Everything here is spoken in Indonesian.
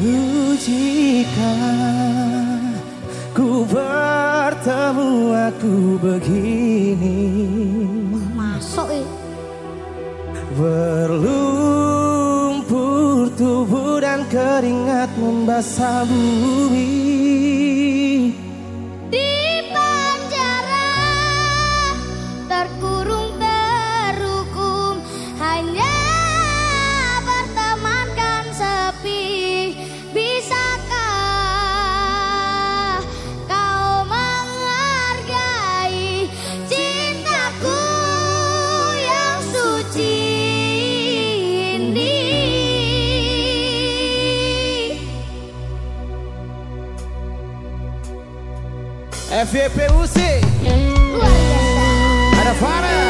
Jika ku bertemu aku begini Masuk. Eh. Berlumpur tubuh dan keringat membasah bumi Luar biasa Ada Farah